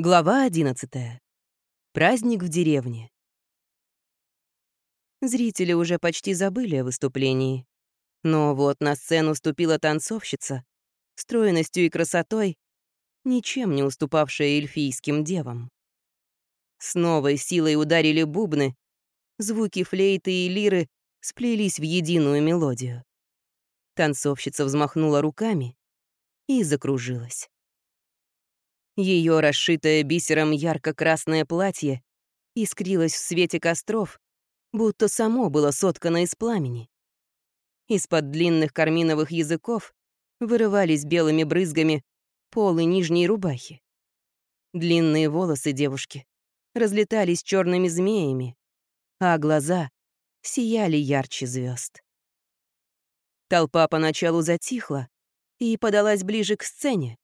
Глава 11. Праздник в деревне. Зрители уже почти забыли о выступлении. Но вот на сцену ступила танцовщица, стройностью и красотой, ничем не уступавшая эльфийским девам. С новой силой ударили бубны, звуки флейты и лиры сплелись в единую мелодию. Танцовщица взмахнула руками и закружилась. Ее расшитое бисером ярко-красное платье искрилось в свете костров, будто само было соткано из пламени. Из-под длинных карминовых языков вырывались белыми брызгами полы нижней рубахи. Длинные волосы девушки разлетались черными змеями, а глаза сияли ярче звезд. Толпа поначалу затихла и подалась ближе к сцене,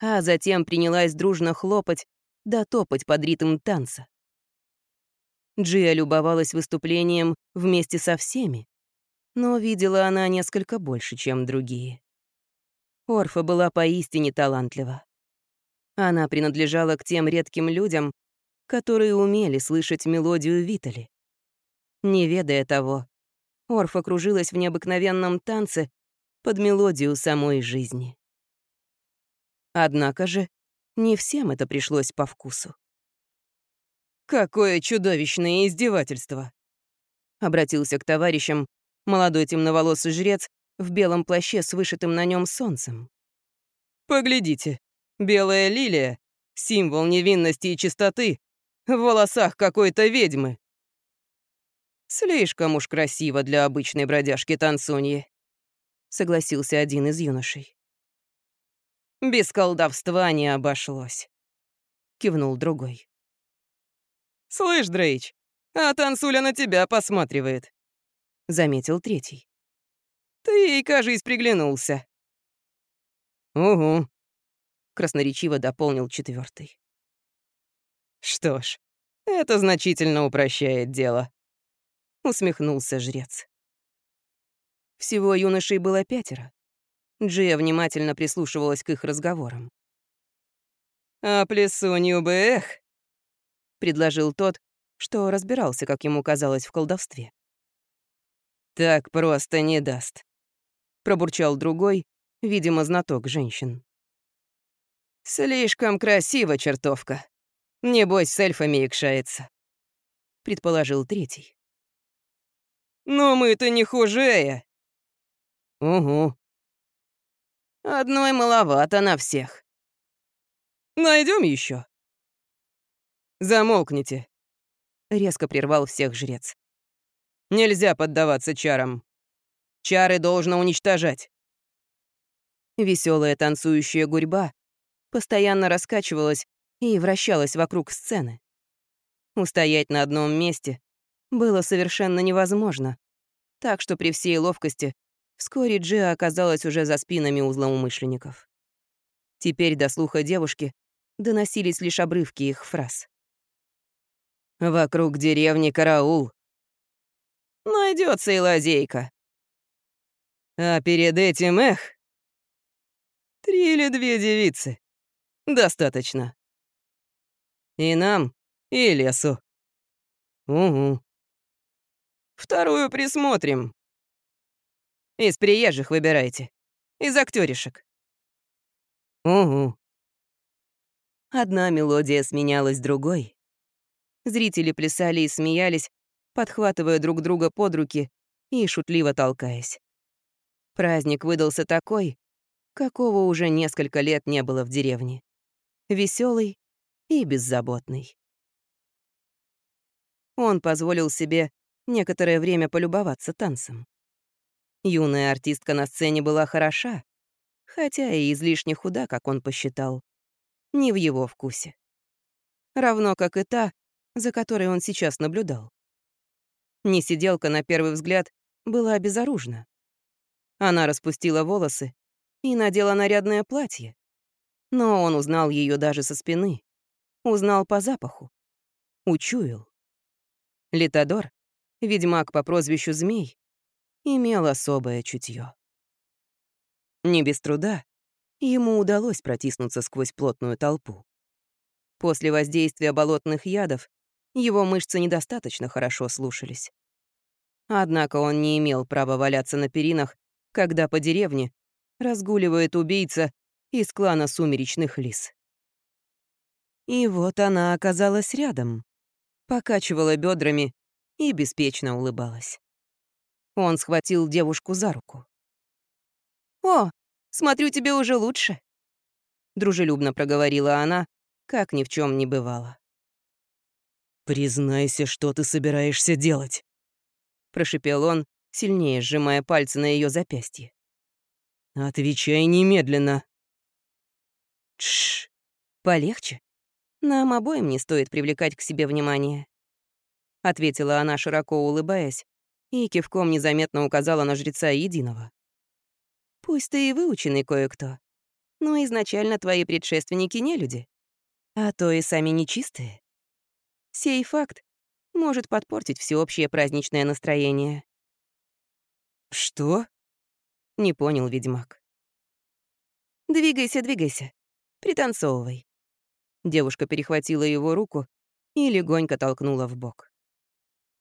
а затем принялась дружно хлопать да топать под ритм танца. Джия любовалась выступлением вместе со всеми, но видела она несколько больше, чем другие. Орфа была поистине талантлива. Она принадлежала к тем редким людям, которые умели слышать мелодию Витали. Не ведая того, Орфа кружилась в необыкновенном танце под мелодию самой жизни. Однако же не всем это пришлось по вкусу. «Какое чудовищное издевательство!» Обратился к товарищам молодой темноволосый жрец в белом плаще с вышитым на нем солнцем. «Поглядите, белая лилия — символ невинности и чистоты в волосах какой-то ведьмы. Слишком уж красиво для обычной бродяжки-танцуньи», — согласился один из юношей. Без колдовства не обошлось», — кивнул другой. «Слышь, Дрейч, а танцуля на тебя посматривает», — заметил третий. «Ты ей, кажись, приглянулся». «Угу», — красноречиво дополнил четвертый. «Что ж, это значительно упрощает дело», — усмехнулся жрец. Всего юношей было пятеро. Джия внимательно прислушивалась к их разговорам. «А плесунью бы эх!» — предложил тот, что разбирался, как ему казалось, в колдовстве. «Так просто не даст», — пробурчал другой, видимо, знаток женщин. «Слишком красиво, чертовка. Небось, с эльфами икшается», — предположил третий. «Но мы-то не хужее!» «Угу», Одной маловато на всех. Найдем еще. Замолкните. Резко прервал всех жрец. Нельзя поддаваться чарам. Чары должно уничтожать. Веселая танцующая гурьба постоянно раскачивалась и вращалась вокруг сцены. Устоять на одном месте было совершенно невозможно, так что при всей ловкости Вскоре Джиа оказалась уже за спинами у злоумышленников. Теперь до слуха девушки доносились лишь обрывки их фраз. «Вокруг деревни караул». Найдется и лазейка». «А перед этим, эх...» «Три или две девицы. Достаточно». «И нам, и лесу». «Угу». «Вторую присмотрим. Из приезжих выбирайте. Из актеришек. Угу. Одна мелодия сменялась другой. Зрители плясали и смеялись, подхватывая друг друга под руки и шутливо толкаясь. Праздник выдался такой, какого уже несколько лет не было в деревне. Веселый и беззаботный. Он позволил себе некоторое время полюбоваться танцем. Юная артистка на сцене была хороша, хотя и излишне худа, как он посчитал. Не в его вкусе. Равно как и та, за которой он сейчас наблюдал. Несиделка, на первый взгляд, была безоружна. Она распустила волосы и надела нарядное платье. Но он узнал ее даже со спины. Узнал по запаху. Учуял. Литодор, ведьмак по прозвищу Змей, имел особое чутье. Не без труда ему удалось протиснуться сквозь плотную толпу. После воздействия болотных ядов его мышцы недостаточно хорошо слушались. Однако он не имел права валяться на перинах, когда по деревне разгуливает убийца из клана сумеречных лис. И вот она оказалась рядом, покачивала бедрами и беспечно улыбалась. Он схватил девушку за руку. «О, смотрю, тебе уже лучше», — дружелюбно проговорила она, как ни в чем не бывало. «Признайся, что ты собираешься делать», — прошипел он, сильнее сжимая пальцы на ее запястье. «Отвечай немедленно». Тш, полегче. Нам обоим не стоит привлекать к себе внимание. Ответила она, широко улыбаясь, и кивком незаметно указала на жреца единого. Пусть ты и выученный кое-кто, но изначально твои предшественники не люди, а то и сами нечистые. Сей факт может подпортить всеобщее праздничное настроение. «Что?» — не понял ведьмак. «Двигайся, двигайся. Пританцовывай». Девушка перехватила его руку и легонько толкнула в бок.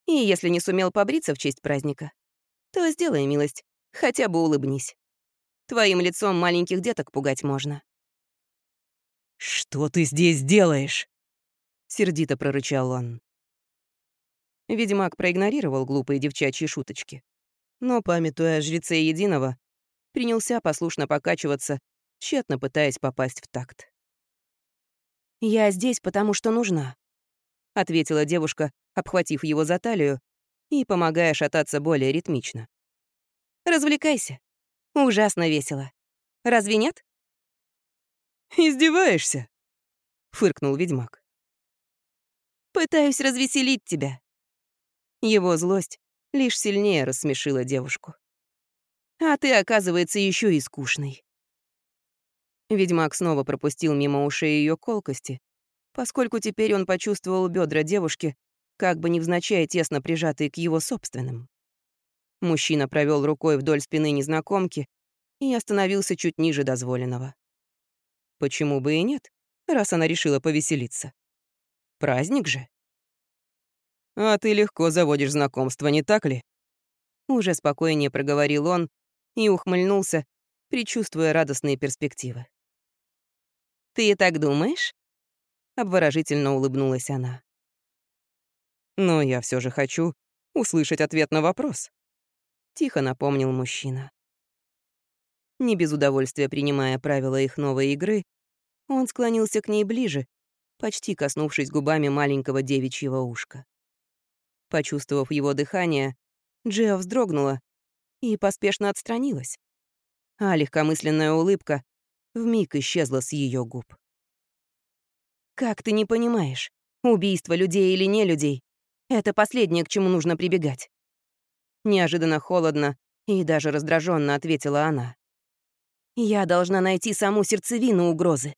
«И если не сумел побриться в честь праздника, то сделай милость, хотя бы улыбнись. Твоим лицом маленьких деток пугать можно». «Что ты здесь делаешь?» — сердито прорычал он. Ведьмак проигнорировал глупые девчачьи шуточки. Но, памятуя о жреце Единого, принялся послушно покачиваться, тщетно пытаясь попасть в такт. «Я здесь, потому что нужна», — ответила девушка, обхватив его за талию и помогая шататься более ритмично. «Развлекайся. Ужасно весело. Разве нет?» «Издеваешься?» — фыркнул ведьмак. «Пытаюсь развеселить тебя». Его злость лишь сильнее рассмешила девушку. «А ты, оказывается, еще и скучный». Ведьмак снова пропустил мимо ушей ее колкости, поскольку теперь он почувствовал бедра девушки, как бы невзначай тесно прижатые к его собственным. Мужчина провел рукой вдоль спины незнакомки и остановился чуть ниже дозволенного. Почему бы и нет, раз она решила повеселиться? Праздник же. «А ты легко заводишь знакомство, не так ли?» Уже спокойнее проговорил он и ухмыльнулся, предчувствуя радостные перспективы. «Ты так думаешь?» Обворожительно улыбнулась она. «Но я все же хочу услышать ответ на вопрос», — тихо напомнил мужчина. Не без удовольствия принимая правила их новой игры, он склонился к ней ближе, почти коснувшись губами маленького девичьего ушка. Почувствовав его дыхание, Джиа вздрогнула и поспешно отстранилась, а легкомысленная улыбка вмиг исчезла с ее губ. «Как ты не понимаешь, убийство людей или не людей — это последнее, к чему нужно прибегать?» Неожиданно холодно и даже раздраженно ответила она. Я должна найти саму сердцевину угрозы.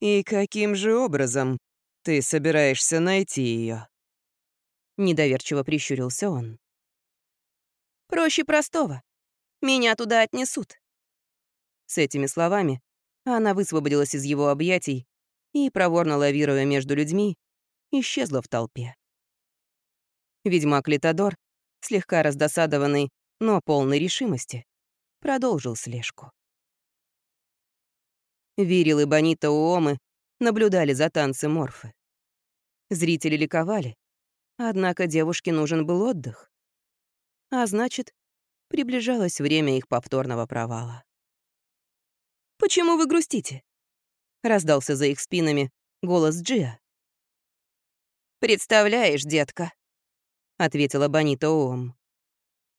«И каким же образом ты собираешься найти ее? Недоверчиво прищурился он. «Проще простого. Меня туда отнесут». С этими словами она высвободилась из его объятий и, проворно лавируя между людьми, исчезла в толпе. Ведьмак Литодор, слегка раздосадованный, но полной решимости, продолжил слежку. Вирил и Бонита Уомы наблюдали за танцем Морфы. Зрители ликовали, однако девушке нужен был отдых. А значит, приближалось время их повторного провала. «Почему вы грустите?» — раздался за их спинами голос Джиа. «Представляешь, детка», — ответила Бонита Уом.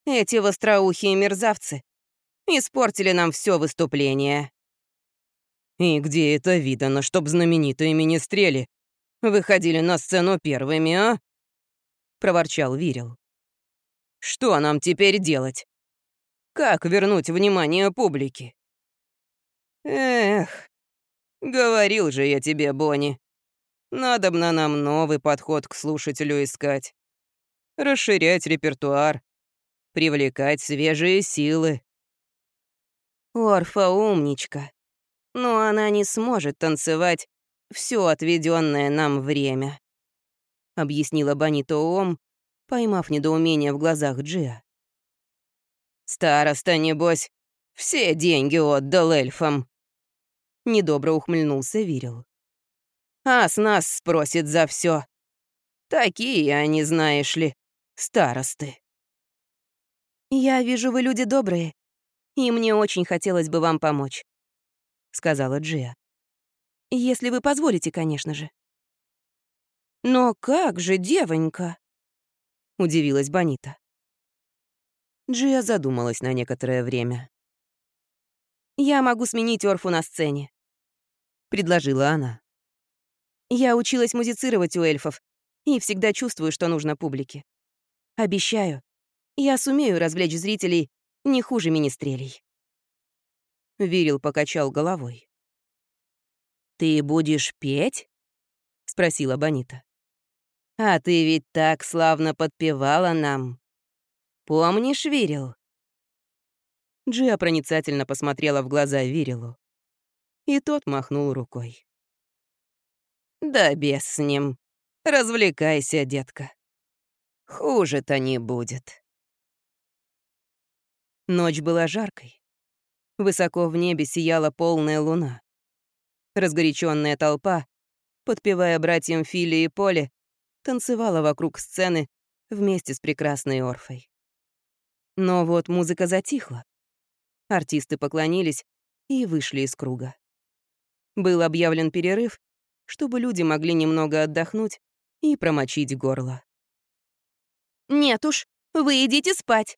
«Эти востроухие мерзавцы Испортили нам все выступление». «И где это видано, чтоб знаменитые министрели выходили на сцену первыми, а?» — проворчал Вирил. «Что нам теперь делать? Как вернуть внимание публики?» «Эх, говорил же я тебе, Бонни, надобно нам новый подход к слушателю искать, расширять репертуар, привлекать свежие силы. Орфа умничка. Но она не сможет танцевать все отведенное нам время», — объяснила Банита Оом, поймав недоумение в глазах Джиа. «Староста, небось, все деньги отдал эльфам», — недобро ухмыльнулся Вирил. «А с нас спросит за все. Такие они, знаешь ли, старосты». «Я вижу, вы люди добрые, и мне очень хотелось бы вам помочь», — сказала Джиа. «Если вы позволите, конечно же». «Но как же, девонька?» — удивилась Бонита. Джиа задумалась на некоторое время. «Я могу сменить Орфу на сцене», — предложила она. «Я училась музицировать у эльфов и всегда чувствую, что нужно публике. Обещаю, я сумею развлечь зрителей не хуже министрелей». Вирил покачал головой. «Ты будешь петь?» — спросила Бонита. «А ты ведь так славно подпевала нам. Помнишь, Вирил?» Джиа проницательно посмотрела в глаза Вирилу. И тот махнул рукой. «Да без с ним. Развлекайся, детка. Хуже-то не будет». Ночь была жаркой. Высоко в небе сияла полная луна. Разгоряченная толпа, подпевая братьям Фили и Поле, танцевала вокруг сцены вместе с прекрасной Орфой. Но вот музыка затихла. Артисты поклонились и вышли из круга. Был объявлен перерыв, чтобы люди могли немного отдохнуть и промочить горло. «Нет уж, вы идите спать.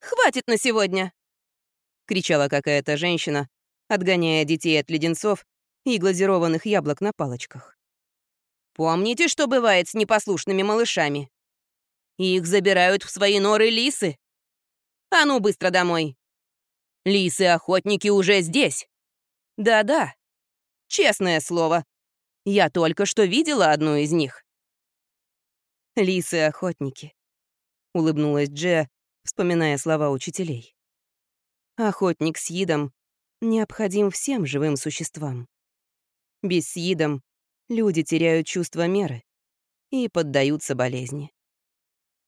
Хватит на сегодня!» — кричала какая-то женщина, отгоняя детей от леденцов и глазированных яблок на палочках. «Помните, что бывает с непослушными малышами? Их забирают в свои норы лисы. А ну, быстро домой. Лисы-охотники уже здесь. Да-да, честное слово, я только что видела одну из них». «Лисы-охотники», — улыбнулась Джея, вспоминая слова учителей. Охотник с едом необходим всем живым существам. Без съедом люди теряют чувство меры и поддаются болезни.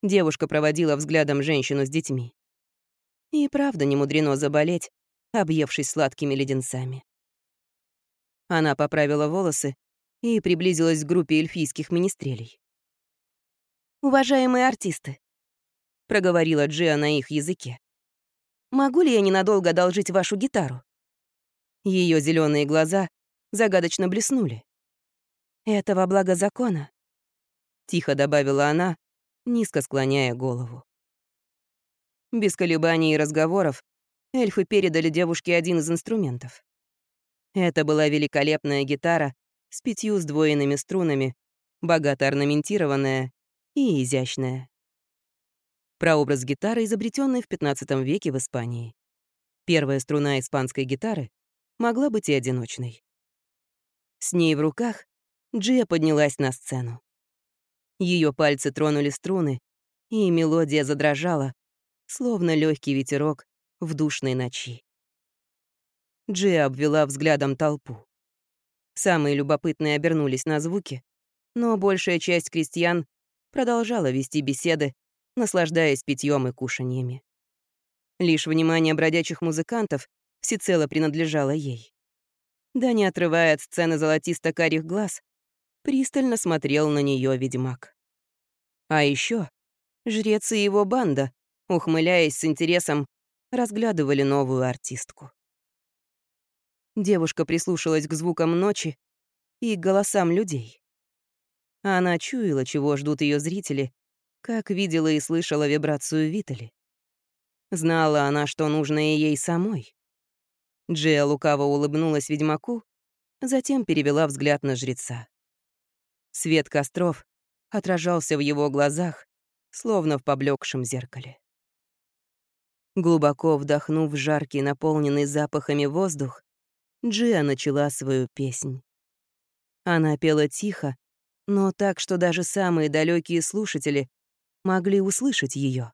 Девушка проводила взглядом женщину с детьми. И правда не мудрено заболеть, объевшись сладкими леденцами. Она поправила волосы и приблизилась к группе эльфийских министрелей. «Уважаемые артисты, проговорила Джиа на их языке. «Могу ли я ненадолго одолжить вашу гитару?» Ее зеленые глаза загадочно блеснули. «Это во благо закона», — тихо добавила она, низко склоняя голову. Без колебаний и разговоров эльфы передали девушке один из инструментов. Это была великолепная гитара с пятью сдвоенными струнами, богато орнаментированная и изящная. Прообраз гитары, изобретенный в 15 веке в Испании. Первая струна испанской гитары могла быть и одиночной. С ней в руках Джия поднялась на сцену. Ее пальцы тронули струны, и мелодия задрожала, словно легкий ветерок в душной ночи. Джия обвела взглядом толпу. Самые любопытные обернулись на звуки, но большая часть крестьян продолжала вести беседы наслаждаясь питьем и кушаньями. Лишь внимание бродячих музыкантов всецело принадлежало ей. Да не отрывая от сцены золотисто-карих глаз, пристально смотрел на нее ведьмак. А еще жрец и его банда, ухмыляясь с интересом, разглядывали новую артистку. Девушка прислушалась к звукам ночи и голосам людей. Она чуяла, чего ждут ее зрители, как видела и слышала вибрацию Витали. Знала она, что нужно ей самой. Джия лукаво улыбнулась ведьмаку, затем перевела взгляд на жреца. Свет костров отражался в его глазах, словно в поблекшем зеркале. Глубоко вдохнув жаркий, наполненный запахами воздух, Джия начала свою песнь. Она пела тихо, но так, что даже самые далекие слушатели могли услышать ее.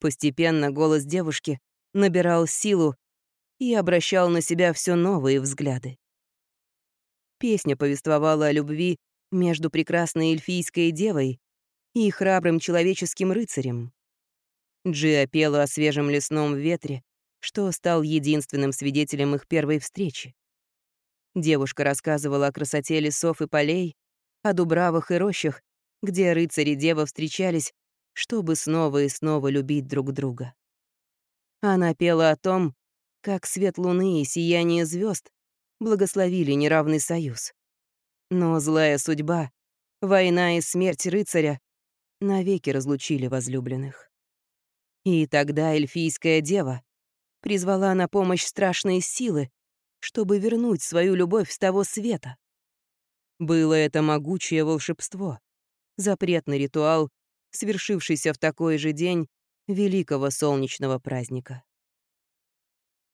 Постепенно голос девушки набирал силу и обращал на себя все новые взгляды. Песня повествовала о любви между прекрасной эльфийской девой и храбрым человеческим рыцарем. Джиа пела о свежем лесном ветре, что стал единственным свидетелем их первой встречи. Девушка рассказывала о красоте лесов и полей, о дубравах и рощах, где рыцари дева встречались, чтобы снова и снова любить друг друга. Она пела о том, как свет луны и сияние звезд благословили неравный союз. Но злая судьба, война и смерть рыцаря навеки разлучили возлюбленных. И тогда эльфийская дева призвала на помощь страшные силы, чтобы вернуть свою любовь с того света. Было это могучее волшебство, запретный ритуал, свершившийся в такой же день великого солнечного праздника.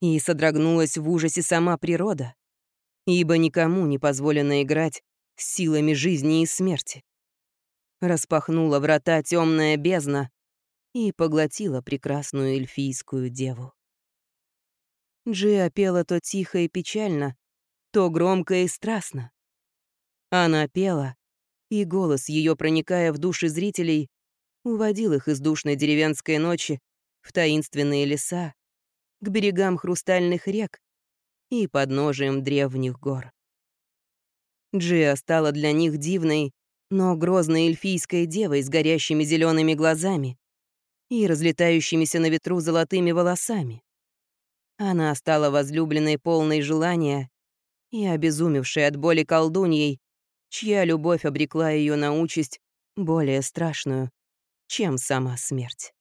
И содрогнулась в ужасе сама природа, ибо никому не позволено играть с силами жизни и смерти. Распахнула врата темная бездна и поглотила прекрасную эльфийскую деву. Джиа пела то тихо и печально, то громко и страстно. Она пела, и голос ее, проникая в души зрителей, уводил их из душной деревенской ночи в таинственные леса, к берегам хрустальных рек и подножием древних гор. Джиа стала для них дивной, но грозной эльфийской девой с горящими зелеными глазами и разлетающимися на ветру золотыми волосами. Она стала возлюбленной полной желания и обезумевшей от боли колдуньей, чья любовь обрекла ее на участь более страшную, чем сама смерть.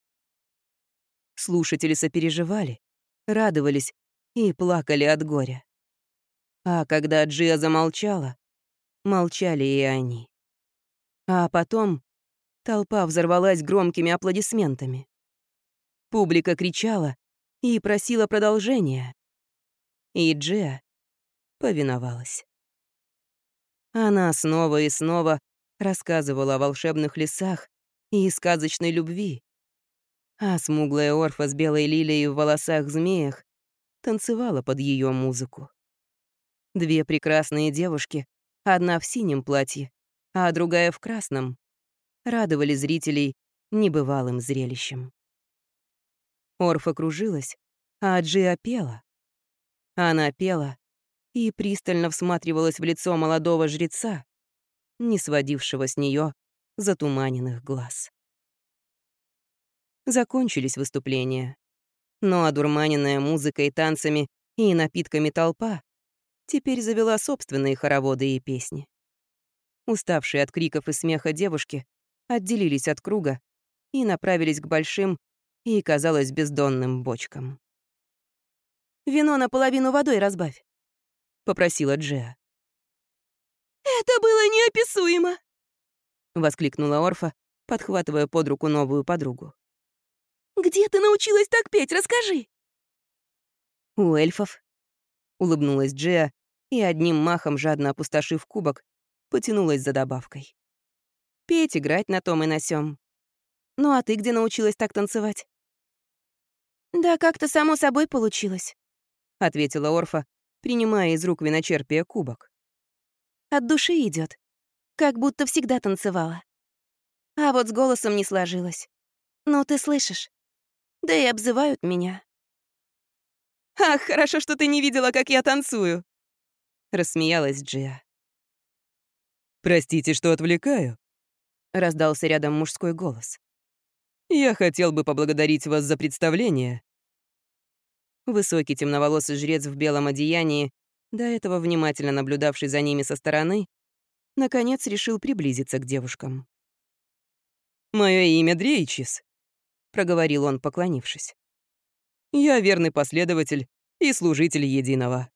Слушатели сопереживали, радовались и плакали от горя. А когда Джия замолчала, молчали и они. А потом толпа взорвалась громкими аплодисментами. Публика кричала и просила продолжения. И Джия повиновалась. Она снова и снова рассказывала о волшебных лесах и сказочной любви. А смуглая орфа с белой лилией в волосах-змеях танцевала под ее музыку. Две прекрасные девушки, одна в синем платье, а другая в красном, радовали зрителей небывалым зрелищем. Орфа кружилась, а Джиа пела. Она пела и пристально всматривалась в лицо молодого жреца, не сводившего с нее затуманенных глаз. Закончились выступления, но одурманенная музыкой, танцами и напитками толпа теперь завела собственные хороводы и песни. Уставшие от криков и смеха девушки отделились от круга и направились к большим и, казалось, бездонным бочкам. «Вино наполовину водой разбавь», — попросила Джеа. «Это было неописуемо!» — воскликнула Орфа, подхватывая под руку новую подругу. «Где ты научилась так петь? Расскажи!» «У эльфов», — улыбнулась Джеа и одним махом, жадно опустошив кубок, потянулась за добавкой. «Петь, играть на том и на сём. Ну а ты где научилась так танцевать?» «Да как-то само собой получилось», — ответила Орфа, принимая из рук виночерпия кубок. «От души идет, как будто всегда танцевала. А вот с голосом не сложилось. Ну, ты слышишь? Да и обзывают меня». «Ах, хорошо, что ты не видела, как я танцую!» — рассмеялась Джиа. «Простите, что отвлекаю», — раздался рядом мужской голос. «Я хотел бы поблагодарить вас за представление. Высокий темноволосый жрец в белом одеянии, до этого внимательно наблюдавший за ними со стороны, наконец решил приблизиться к девушкам. «Мое имя Дрейчис», — проговорил он, поклонившись. «Я верный последователь и служитель Единого».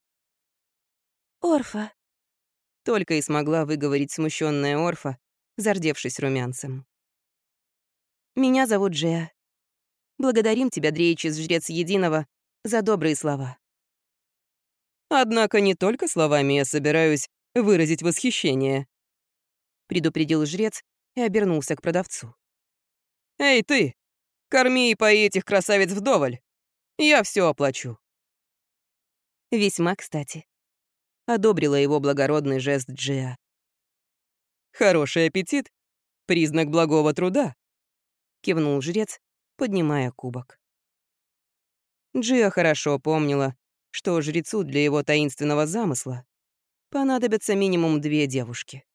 «Орфа», — только и смогла выговорить смущенная Орфа, зардевшись румянцем. «Меня зовут Джеа. Благодарим тебя, Дрейчис, жрец Единого, за добрые слова. «Однако не только словами я собираюсь выразить восхищение», предупредил жрец и обернулся к продавцу. «Эй, ты! Корми и пои этих красавиц вдоволь! Я все оплачу!» «Весьма кстати», одобрила его благородный жест Джиа. «Хороший аппетит — признак благого труда», — кивнул жрец, поднимая кубок. Джиа хорошо помнила, что жрецу для его таинственного замысла понадобятся минимум две девушки,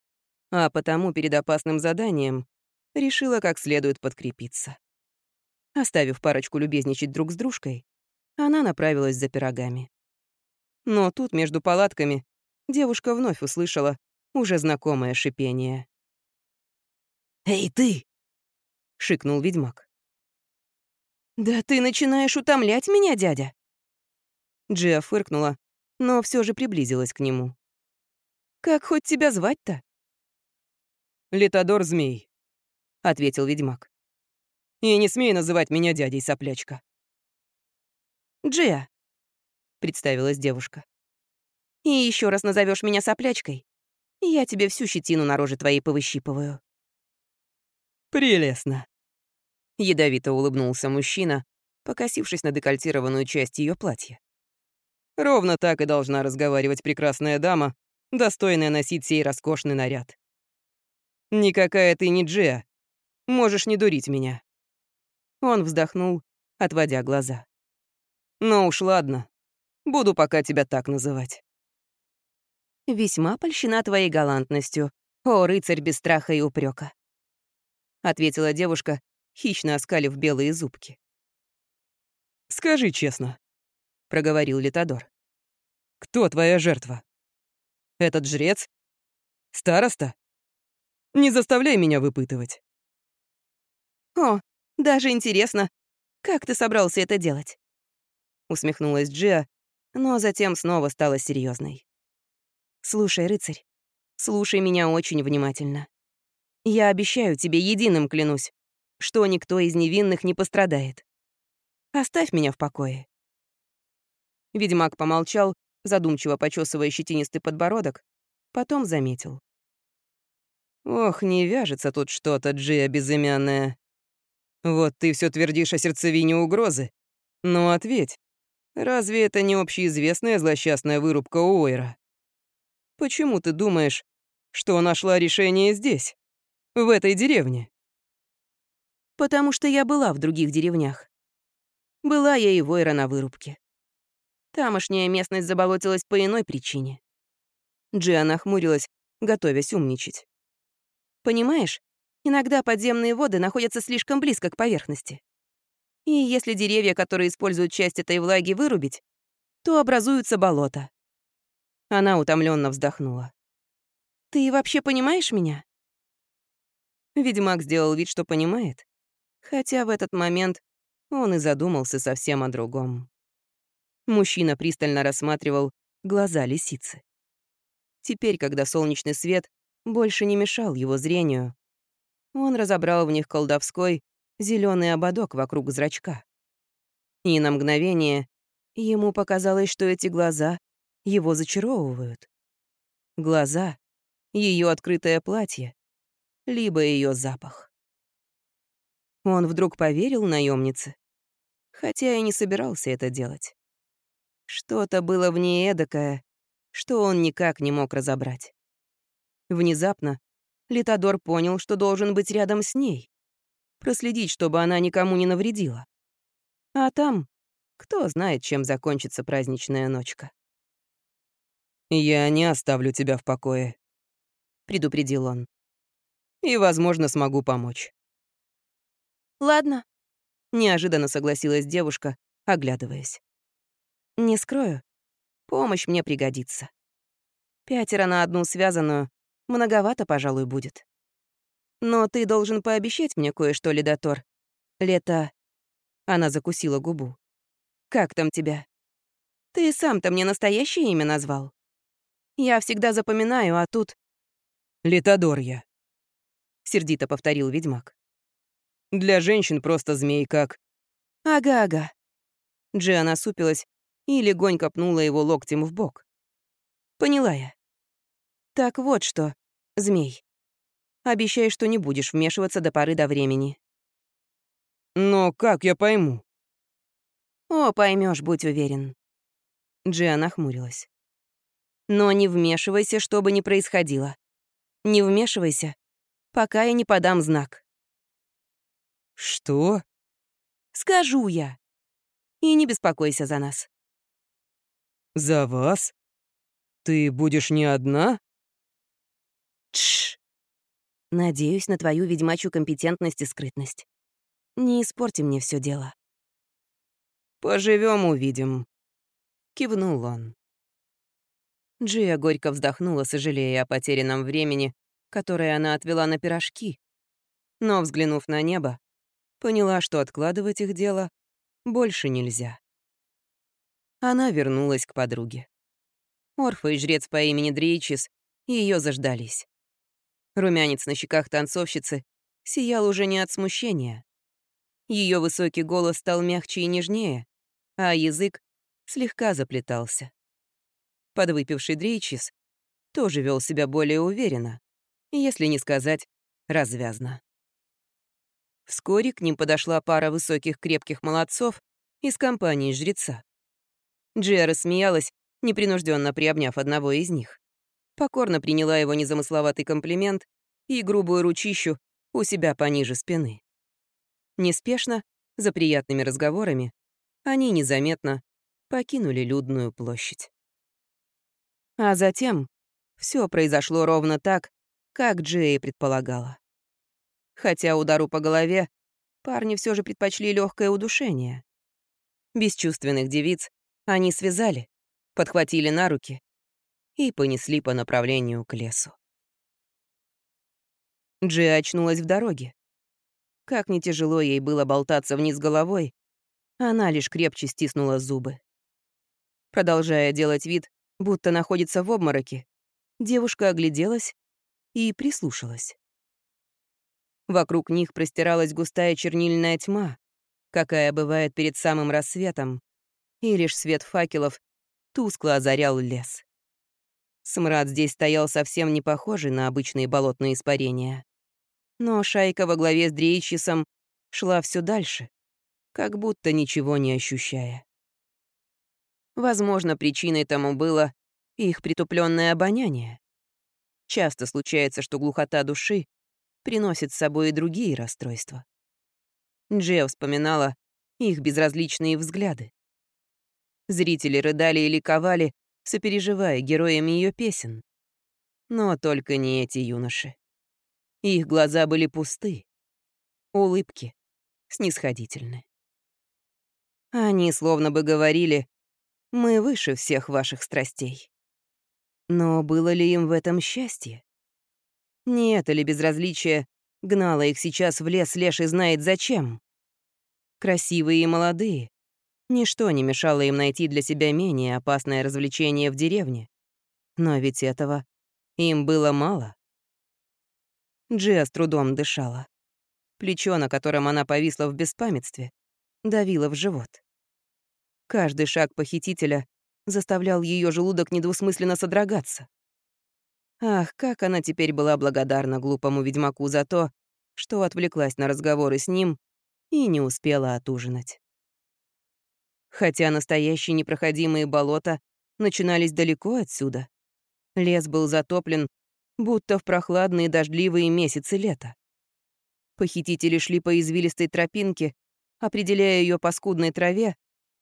а потому перед опасным заданием решила как следует подкрепиться. Оставив парочку любезничать друг с дружкой, она направилась за пирогами. Но тут, между палатками, девушка вновь услышала уже знакомое шипение. «Эй, ты!» — шикнул ведьмак. «Да ты начинаешь утомлять меня, дядя!» Джиа фыркнула, но все же приблизилась к нему. «Как хоть тебя звать-то?» «Летодор Змей», — ответил ведьмак. «И не смей называть меня дядей соплячка». «Джиа», — представилась девушка. «И еще раз назовешь меня соплячкой, я тебе всю щетину на роже твоей повыщипываю». «Прелестно», — ядовито улыбнулся мужчина, покосившись на декольтированную часть ее платья. Ровно так и должна разговаривать прекрасная дама, достойная носить сей роскошный наряд. Никакая ты не Джея. Можешь не дурить меня. Он вздохнул, отводя глаза. Ну уж ладно. Буду пока тебя так называть. Весьма польщена твоей галантностью, о рыцарь без страха и упрека, ответила девушка, хищно оскалив белые зубки. Скажи честно, проговорил Литодор. «Кто твоя жертва? Этот жрец? Староста? Не заставляй меня выпытывать». «О, даже интересно, как ты собрался это делать?» Усмехнулась Джиа, но затем снова стала серьезной. «Слушай, рыцарь, слушай меня очень внимательно. Я обещаю тебе, единым клянусь, что никто из невинных не пострадает. Оставь меня в покое. Ведьмак помолчал, задумчиво почесывая щетинистый подбородок, потом заметил. «Ох, не вяжется тут что-то, Джия безымянная. Вот ты все твердишь о сердцевине угрозы. Ну ответь, разве это не общеизвестная злосчастная вырубка Уэйра? Почему ты думаешь, что нашла решение здесь, в этой деревне?» «Потому что я была в других деревнях. Была я и Войра на вырубке. Тамошняя местность заболотилась по иной причине. Джиа нахмурилась, готовясь умничать. Понимаешь, иногда подземные воды находятся слишком близко к поверхности. И если деревья, которые используют часть этой влаги, вырубить, то образуются болота. Она утомленно вздохнула. «Ты вообще понимаешь меня?» Ведьмак сделал вид, что понимает, хотя в этот момент он и задумался совсем о другом. Мужчина пристально рассматривал глаза лисицы. Теперь, когда солнечный свет больше не мешал его зрению, он разобрал в них колдовской зеленый ободок вокруг зрачка. И на мгновение ему показалось, что эти глаза его зачаровывают. Глаза — ее открытое платье, либо ее запах. Он вдруг поверил наемнице, хотя и не собирался это делать. Что-то было в ней эдакое, что он никак не мог разобрать. Внезапно Литодор понял, что должен быть рядом с ней, проследить, чтобы она никому не навредила. А там, кто знает, чем закончится праздничная ночка. «Я не оставлю тебя в покое», — предупредил он. «И, возможно, смогу помочь». «Ладно», — неожиданно согласилась девушка, оглядываясь. Не скрою, помощь мне пригодится. Пятеро на одну связанную многовато, пожалуй, будет. Но ты должен пообещать мне кое-что, Ледотор. Лето... Она закусила губу. Как там тебя? Ты сам-то мне настоящее имя назвал? Я всегда запоминаю, а тут... Летодор я. Сердито повторил ведьмак. Для женщин просто змей как... Ага-ага. Джиа насупилась и легонько пнула его локтем в бок. Поняла я. Так вот что, змей. Обещай, что не будешь вмешиваться до поры до времени. Но как я пойму? О, поймешь, будь уверен. Джиа нахмурилась. Но не вмешивайся, что бы ни происходило. Не вмешивайся, пока я не подам знак. Что? Скажу я. И не беспокойся за нас. За вас? Ты будешь не одна? Тш. Надеюсь на твою ведьмачью компетентность и скрытность. Не испорти мне все дело. Поживем, увидим. Кивнул он. Джия горько вздохнула, сожалея о потерянном времени, которое она отвела на пирожки. Но, взглянув на небо, поняла, что откладывать их дело больше нельзя. Она вернулась к подруге. Орфа и жрец по имени Дрейчис ее заждались. Румянец на щеках танцовщицы сиял уже не от смущения. Ее высокий голос стал мягче и нежнее, а язык слегка заплетался. Подвыпивший Дрейчис тоже вел себя более уверенно, если не сказать развязно. Вскоре к ним подошла пара высоких крепких молодцов из компании жреца. Джиа смеялась, непринужденно приобняв одного из них. Покорно приняла его незамысловатый комплимент и грубую ручищу у себя пониже спины. Неспешно, за приятными разговорами, они незаметно покинули людную площадь. А затем все произошло ровно так, как Джей предполагала. Хотя удару по голове парни все же предпочли легкое удушение. Бесчувственных девиц они связали, подхватили на руки и понесли по направлению к лесу. Джи очнулась в дороге. Как не тяжело ей было болтаться вниз головой, она лишь крепче стиснула зубы. Продолжая делать вид, будто находится в обмороке, девушка огляделась и прислушалась. Вокруг них простиралась густая чернильная тьма, какая бывает перед самым рассветом, и лишь свет факелов тускло озарял лес. Смрад здесь стоял совсем не похожий на обычные болотные испарения. Но шайка во главе с Дрейчисом шла все дальше, как будто ничего не ощущая. Возможно, причиной тому было их притупленное обоняние. Часто случается, что глухота души приносит с собой и другие расстройства. Джео вспоминала их безразличные взгляды. Зрители рыдали и ликовали, сопереживая героям ее песен. Но только не эти юноши. Их глаза были пусты, улыбки снисходительны. Они словно бы говорили «Мы выше всех ваших страстей». Но было ли им в этом счастье? Не это ли безразличие гнало их сейчас в лес леший знает зачем? Красивые и молодые, Ничто не мешало им найти для себя менее опасное развлечение в деревне. Но ведь этого им было мало. Джиа с трудом дышала. Плечо, на котором она повисла в беспамятстве, давило в живот. Каждый шаг похитителя заставлял ее желудок недвусмысленно содрогаться. Ах, как она теперь была благодарна глупому ведьмаку за то, что отвлеклась на разговоры с ним и не успела отужинать хотя настоящие непроходимые болота начинались далеко отсюда. Лес был затоплен, будто в прохладные дождливые месяцы лета. Похитители шли по извилистой тропинке, определяя ее по скудной траве,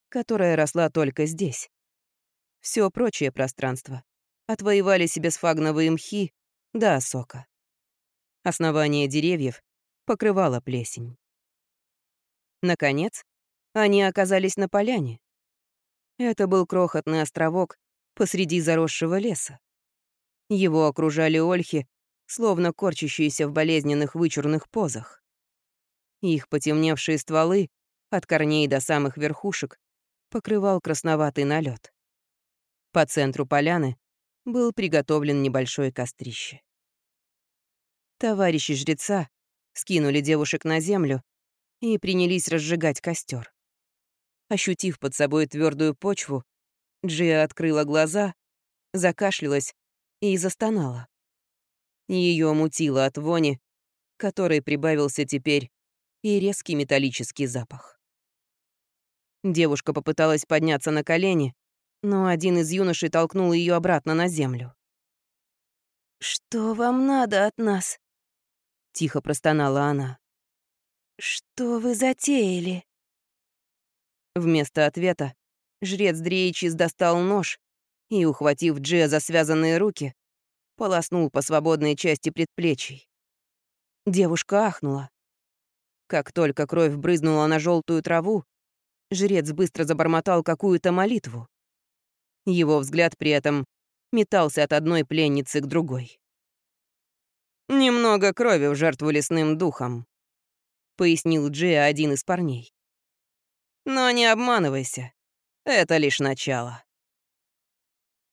которая росла только здесь. Все прочее пространство отвоевали себе сфагновые мхи да осока. Основание деревьев покрывала плесень. Наконец, они оказались на поляне. Это был крохотный островок посреди заросшего леса. Его окружали ольхи, словно корчащиеся в болезненных вычурных позах. Их потемневшие стволы, от корней до самых верхушек, покрывал красноватый налет. По центру поляны был приготовлен небольшой кострище. Товарищи жреца скинули девушек на землю и принялись разжигать костер. Ощутив под собой твердую почву, Джия открыла глаза, закашлялась и застонала. Ее мутило от вони, которой прибавился теперь и резкий металлический запах. Девушка попыталась подняться на колени, но один из юношей толкнул ее обратно на землю. «Что вам надо от нас?» — тихо простонала она. «Что вы затеяли?» Вместо ответа жрец Дреичис достал нож и, ухватив Джия за связанные руки, полоснул по свободной части предплечий. Девушка ахнула. Как только кровь брызнула на желтую траву, жрец быстро забормотал какую-то молитву. Его взгляд при этом метался от одной пленницы к другой. «Немного крови в жертву лесным духом», — пояснил Джия один из парней. «Но не обманывайся, это лишь начало».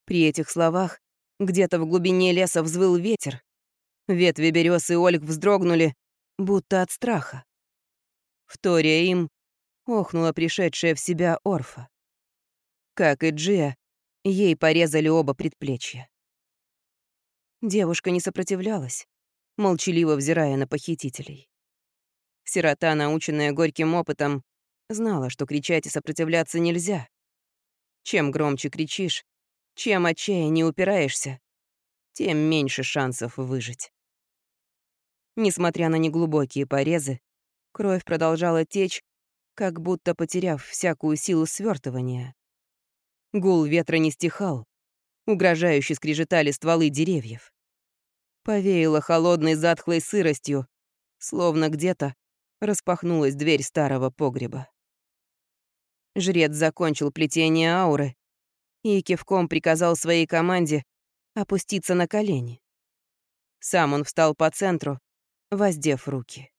При этих словах где-то в глубине леса взвыл ветер. Ветви берез и ольг вздрогнули, будто от страха. Вторя им, охнула пришедшая в себя Орфа. Как и Джия, ей порезали оба предплечья. Девушка не сопротивлялась, молчаливо взирая на похитителей. Сирота, наученная горьким опытом, знала, что кричать и сопротивляться нельзя. Чем громче кричишь, чем отчаяннее упираешься, тем меньше шансов выжить. Несмотря на неглубокие порезы, кровь продолжала течь, как будто потеряв всякую силу свертывания. Гул ветра не стихал, угрожающе скрежетали стволы деревьев. Повеяло холодной затхлой сыростью, словно где-то распахнулась дверь старого погреба. Жрец закончил плетение ауры и кивком приказал своей команде опуститься на колени. Сам он встал по центру, воздев руки.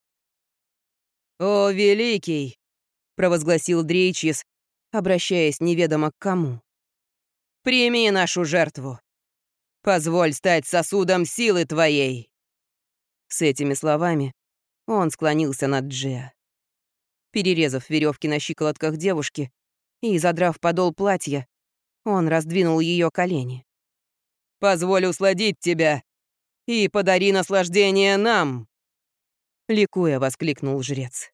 «О, великий!» — провозгласил Дрейчис, обращаясь неведомо к кому. «Прими нашу жертву! Позволь стать сосудом силы твоей!» С этими словами он склонился над Джиа. Перерезав веревки на щиколотках девушки и задрав подол платья, он раздвинул ее колени. «Позволь усладить тебя и подари наслаждение нам!» Ликуя воскликнул жрец.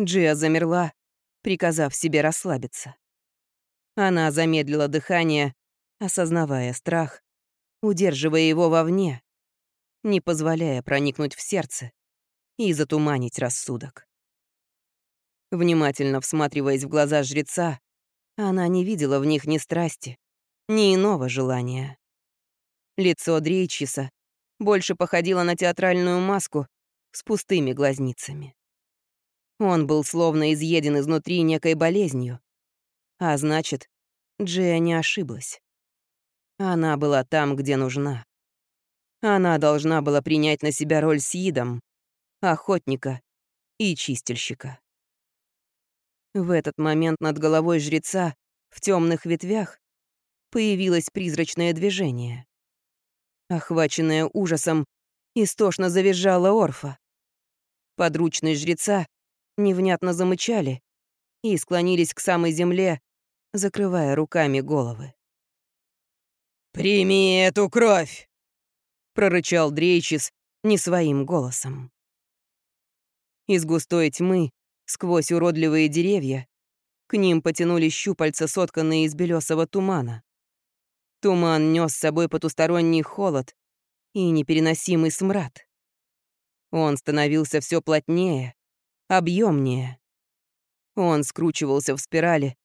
Джиа замерла, приказав себе расслабиться. Она замедлила дыхание, осознавая страх, удерживая его вовне, не позволяя проникнуть в сердце и затуманить рассудок. Внимательно всматриваясь в глаза жреца, она не видела в них ни страсти, ни иного желания. Лицо Дрейчиса больше походило на театральную маску с пустыми глазницами. Он был словно изъеден изнутри некой болезнью. А значит, Джия не ошиблась. Она была там, где нужна. Она должна была принять на себя роль Сидом, охотника и чистильщика. В этот момент над головой жреца, в темных ветвях, появилось призрачное движение. Охваченная ужасом, истошно завизжала Орфа. Подручные жреца невнятно замычали и склонились к самой земле, закрывая руками головы. «Прими эту кровь!» — прорычал Дрейчис не своим голосом. Из густой тьмы Сквозь уродливые деревья к ним потянулись щупальца, сотканные из белесого тумана. Туман нес с собой потусторонний холод и непереносимый смрад. Он становился все плотнее, объемнее. Он скручивался в спирали,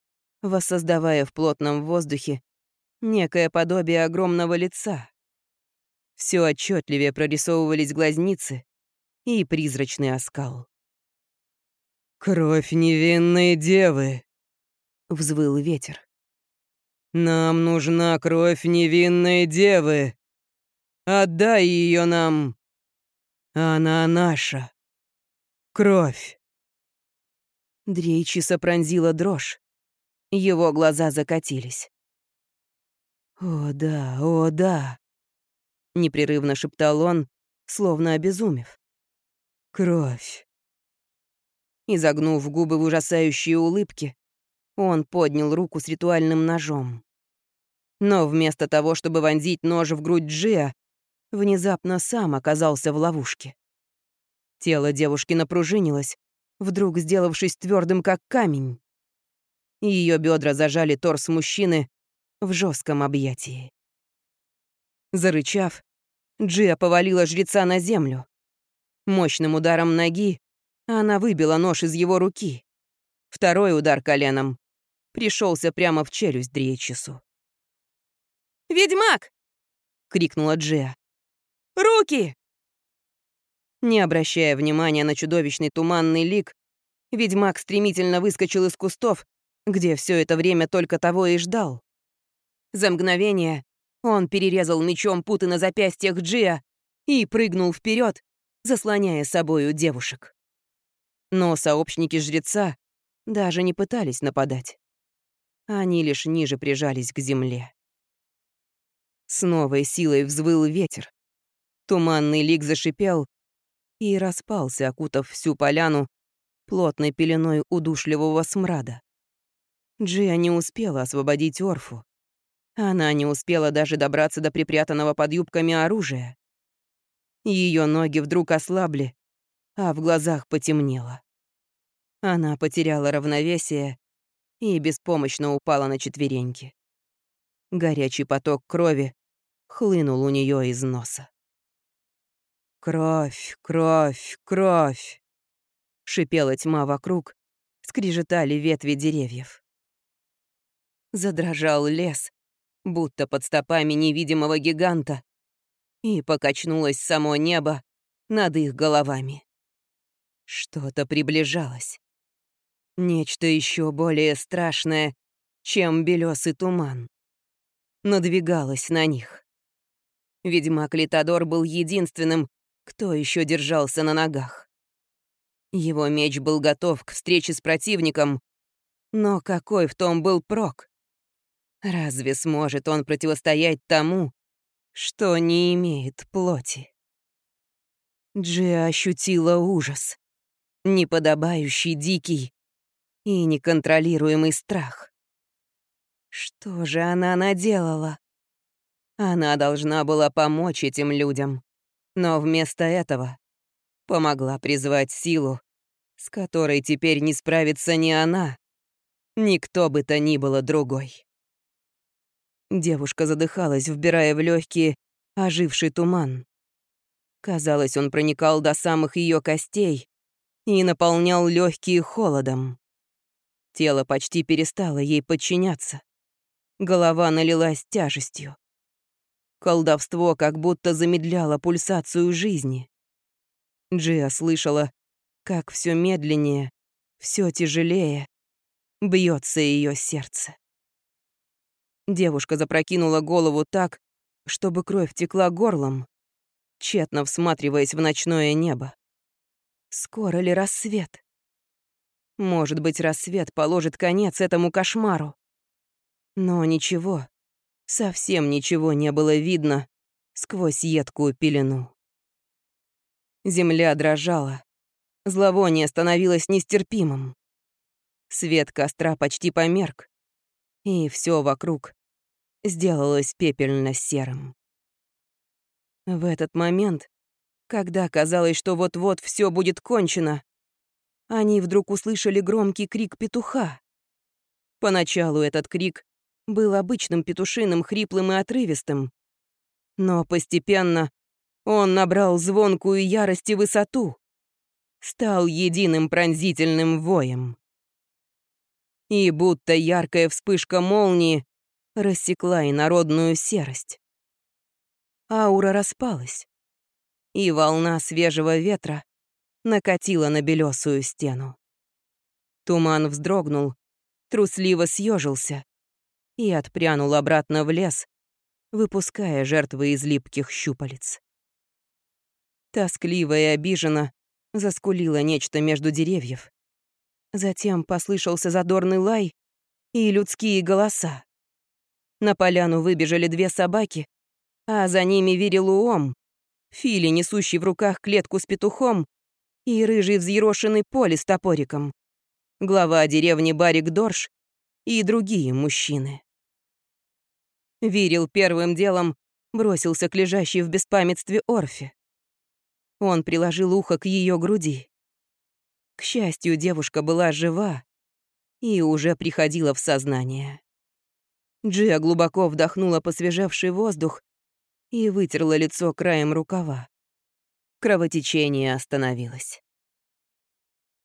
воссоздавая в плотном воздухе некое подобие огромного лица. Все отчетливее прорисовывались глазницы и призрачный оскал. «Кровь невинной девы!» — взвыл ветер. «Нам нужна кровь невинной девы! Отдай ее нам! Она наша! Кровь!» Дрейчиса пронзила дрожь. Его глаза закатились. «О да, о да!» — непрерывно шептал он, словно обезумев. «Кровь! Изогнув губы в ужасающие улыбки, он поднял руку с ритуальным ножом. Но вместо того, чтобы вонзить нож в грудь Джиа, внезапно сам оказался в ловушке. Тело девушки напружинилось, вдруг сделавшись твердым, как камень. Ее бедра зажали торс мужчины в жестком объятии. Зарычав, Джия повалила жреца на землю. Мощным ударом ноги она выбила нож из его руки. Второй удар коленом пришелся прямо в челюсть Дриечесу. «Ведьмак!» — крикнула Джия. «Руки!» Не обращая внимания на чудовищный туманный лик, ведьмак стремительно выскочил из кустов, где все это время только того и ждал. За мгновение он перерезал мечом путы на запястьях Джиа и прыгнул вперед, заслоняя собою девушек. Но сообщники жреца даже не пытались нападать. Они лишь ниже прижались к земле. С новой силой взвыл ветер. Туманный лик зашипел и распался, окутав всю поляну плотной пеленой удушливого смрада. Джия не успела освободить Орфу. Она не успела даже добраться до припрятанного под юбками оружия. Ее ноги вдруг ослабли, а в глазах потемнело. Она потеряла равновесие и беспомощно упала на четвереньки. Горячий поток крови хлынул у нее из носа. «Кровь, кровь, кровь!» — шипела тьма вокруг, скрежетали ветви деревьев. Задрожал лес, будто под стопами невидимого гиганта, и покачнулось само небо над их головами. Что-то приближалось. Нечто еще более страшное, чем белесый туман. Надвигалось на них. Ведьмак Литодор был единственным, кто еще держался на ногах. Его меч был готов к встрече с противником, но какой в том был прок? Разве сможет он противостоять тому, что не имеет плоти? Джи ощутила ужас, неподобающий дикий и неконтролируемый страх. Что же она наделала? Она должна была помочь этим людям, но вместо этого помогла призвать силу, с которой теперь не справится ни она, ни кто бы то ни было другой. Девушка задыхалась, вбирая в легкие оживший туман. Казалось, он проникал до самых ее костей и наполнял легкие холодом. Тело почти перестало ей подчиняться. Голова налилась тяжестью. Колдовство как будто замедляло пульсацию жизни. Джиа слышала, как все медленнее, все тяжелее бьется ее сердце. Девушка запрокинула голову так, чтобы кровь текла горлом, тщетно всматриваясь в ночное небо. Скоро ли рассвет? Может быть, рассвет положит конец этому кошмару. Но ничего, совсем ничего не было видно сквозь едкую пелену. Земля дрожала, зловоние становилось нестерпимым. Свет костра почти померк и все вокруг сделалось пепельно-серым. В этот момент, когда казалось, что вот-вот все будет кончено, они вдруг услышали громкий крик петуха. Поначалу этот крик был обычным петушиным, хриплым и отрывистым, но постепенно он набрал звонкую ярость и высоту, стал единым пронзительным воем и будто яркая вспышка молнии рассекла инородную серость. Аура распалась, и волна свежего ветра накатила на белесую стену. Туман вздрогнул, трусливо съежился и отпрянул обратно в лес, выпуская жертвы из липких щупалец. Тоскливо и обиженно заскулило нечто между деревьев. Затем послышался задорный лай и людские голоса. На поляну выбежали две собаки, а за ними верил Уом, Фили, несущий в руках клетку с петухом, и рыжий взъерошенный поле с топориком, глава деревни Барик Дорш и другие мужчины. Вирил первым делом бросился к лежащей в беспамятстве Орфе. Он приложил ухо к ее груди. К счастью, девушка была жива и уже приходила в сознание. Джия глубоко вдохнула посвежевший воздух и вытерла лицо краем рукава. Кровотечение остановилось.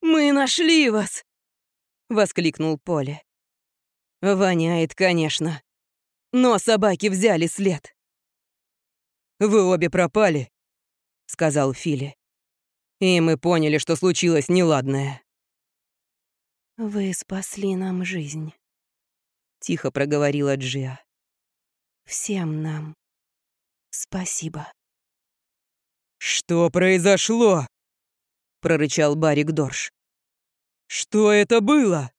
«Мы нашли вас!» — воскликнул Поле. «Воняет, конечно. Но собаки взяли след». «Вы обе пропали», — сказал Фили. «И мы поняли, что случилось неладное». «Вы спасли нам жизнь», — тихо проговорила Джиа. «Всем нам спасибо». «Что произошло?» — прорычал Барик Дорш. «Что это было?»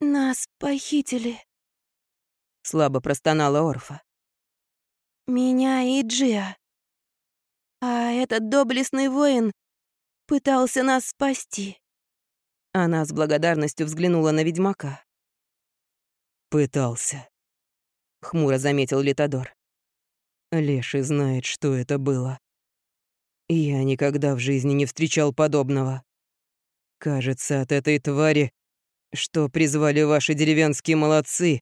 «Нас похитили», — слабо простонала Орфа. «Меня и Джиа. А этот доблестный воин пытался нас спасти». Она с благодарностью взглянула на ведьмака. «Пытался», — хмуро заметил Литодор. «Леший знает, что это было. Я никогда в жизни не встречал подобного. Кажется, от этой твари, что призвали ваши деревенские молодцы,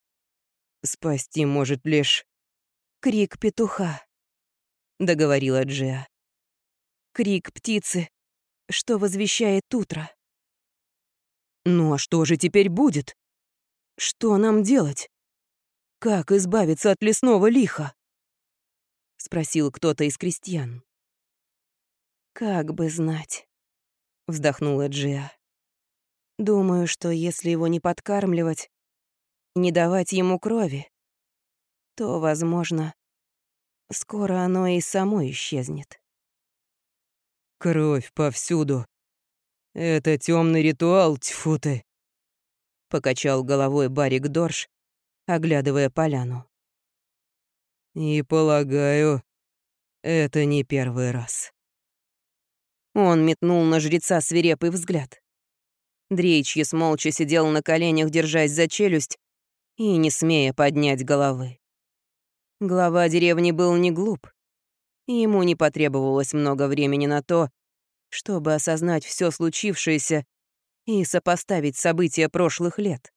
спасти может лишь крик петуха», — договорила Джиа. «Крик птицы, что возвещает утро». Ну а что же теперь будет? Что нам делать? Как избавиться от лесного лиха? Спросил кто-то из крестьян. Как бы знать, вздохнула Джиа. Думаю, что если его не подкармливать, не давать ему крови, то, возможно, скоро оно и само исчезнет. Кровь повсюду, «Это темный ритуал, тьфу ты!» Покачал головой Барик Дорш, оглядывая поляну. «И полагаю, это не первый раз». Он метнул на жреца свирепый взгляд. Дрейчьес молча сидел на коленях, держась за челюсть и не смея поднять головы. Глава деревни был не глуп. Ему не потребовалось много времени на то, чтобы осознать все случившееся и сопоставить события прошлых лет.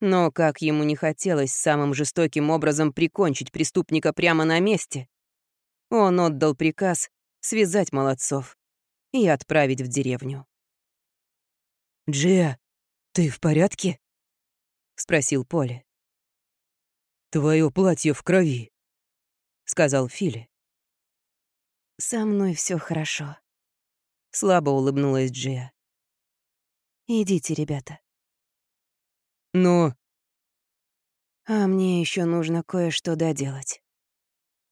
Но как ему не хотелось самым жестоким образом прикончить преступника прямо на месте, он отдал приказ связать молодцов и отправить в деревню. «Джия, ты в порядке?» — спросил Поле. «Твое платье в крови», — сказал Фили. «Со мной все хорошо», Слабо улыбнулась Джия. «Идите, ребята». «Но...» «А мне еще нужно кое-что доделать».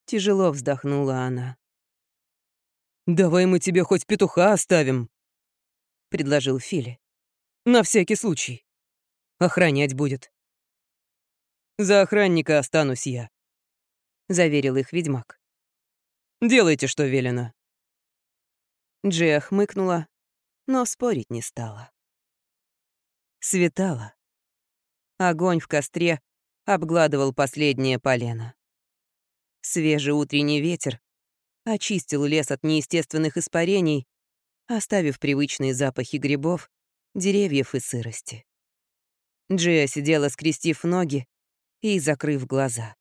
Тяжело вздохнула она. «Давай мы тебе хоть петуха оставим», — предложил Фили. «На всякий случай. Охранять будет». «За охранника останусь я», — заверил их ведьмак. «Делайте, что велено». Джия хмыкнула, но спорить не стала. Светало. Огонь в костре обгладывал последнее полено. Свежий утренний ветер очистил лес от неестественных испарений, оставив привычные запахи грибов, деревьев и сырости. Джия сидела, скрестив ноги и закрыв глаза.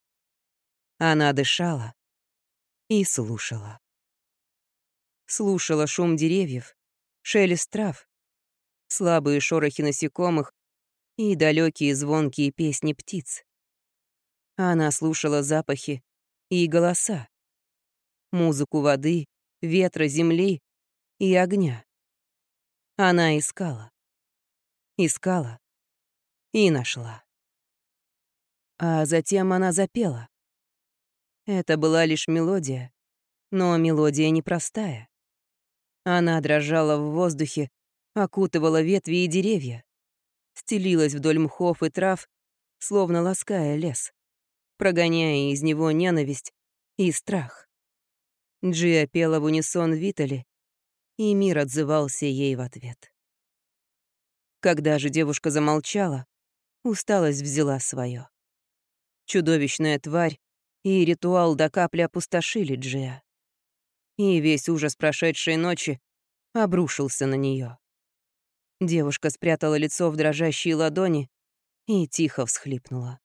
Она дышала и слушала слушала шум деревьев, шелест трав, слабые шорохи насекомых и далекие звонкие песни птиц. Она слушала запахи и голоса, музыку воды, ветра, земли и огня. Она искала, искала и нашла. А затем она запела. Это была лишь мелодия, но мелодия непростая. Она дрожала в воздухе, окутывала ветви и деревья, стелилась вдоль мхов и трав, словно лаская лес, прогоняя из него ненависть и страх. Джия пела в унисон Витали, и мир отзывался ей в ответ. Когда же девушка замолчала, усталость взяла свое. Чудовищная тварь и ритуал до капли опустошили Джия и весь ужас прошедшей ночи обрушился на нее. Девушка спрятала лицо в дрожащие ладони и тихо всхлипнула.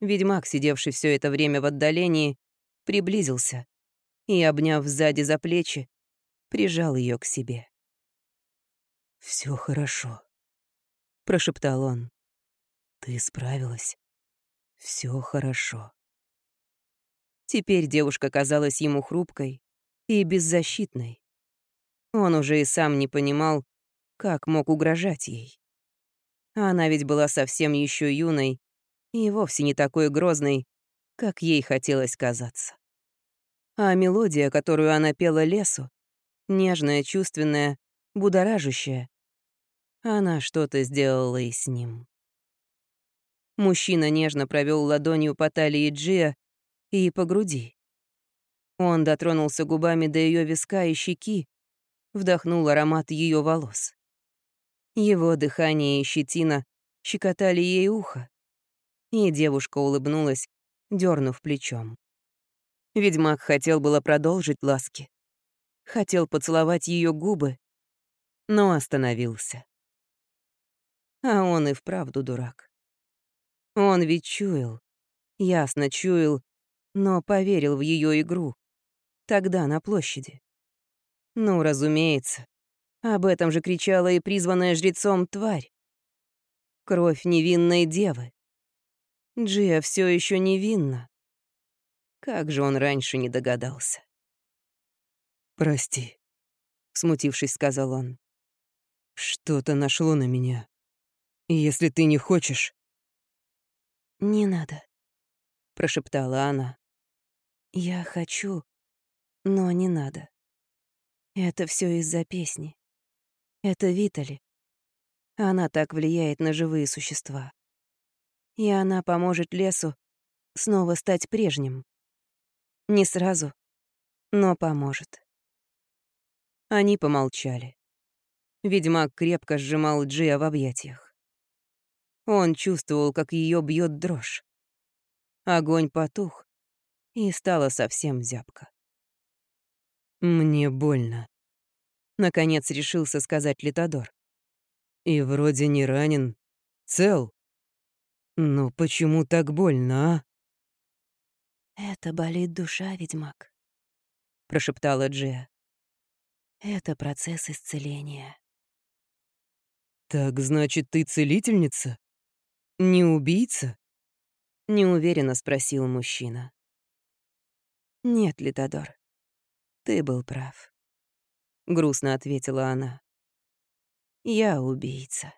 Ведьмак, сидевший все это время в отдалении, приблизился и, обняв сзади за плечи, прижал ее к себе. Все хорошо», — прошептал он. «Ты справилась. Все хорошо». Теперь девушка казалась ему хрупкой и беззащитной. Он уже и сам не понимал, как мог угрожать ей. Она ведь была совсем еще юной и вовсе не такой грозной, как ей хотелось казаться. А мелодия, которую она пела лесу, нежная, чувственная, будоражащая, она что-то сделала и с ним. Мужчина нежно провел ладонью по талии Джия и по груди. Он дотронулся губами до ее виска и щеки, вдохнул аромат ее волос. Его дыхание и щетина щекотали ей ухо, и девушка улыбнулась, дернув плечом. Ведьмак хотел было продолжить ласки. Хотел поцеловать ее губы, но остановился. А он и вправду дурак. Он ведь чуял, ясно чуял, но поверил в ее игру. Тогда на площади. Ну, разумеется. Об этом же кричала и призванная жрецом тварь. Кровь невинной девы. Джия все еще невинна. Как же он раньше не догадался? «Прости», — смутившись, сказал он. «Что-то нашло на меня. Если ты не хочешь...» «Не надо», — прошептала она. «Я хочу, но не надо. Это все из-за песни. Это Витали. Она так влияет на живые существа. И она поможет лесу снова стать прежним. Не сразу, но поможет. Они помолчали. Ведьмак крепко сжимал Джия в объятиях. Он чувствовал, как ее бьет дрожь. Огонь потух, и стало совсем зябко. «Мне больно», — наконец решился сказать Литодор. «И вроде не ранен, цел. Но почему так больно, а?» «Это болит душа, ведьмак», — прошептала Джия. «Это процесс исцеления». «Так значит, ты целительница? Не убийца?» — неуверенно спросил мужчина. «Нет, Литодор, ты был прав», — грустно ответила она. «Я убийца».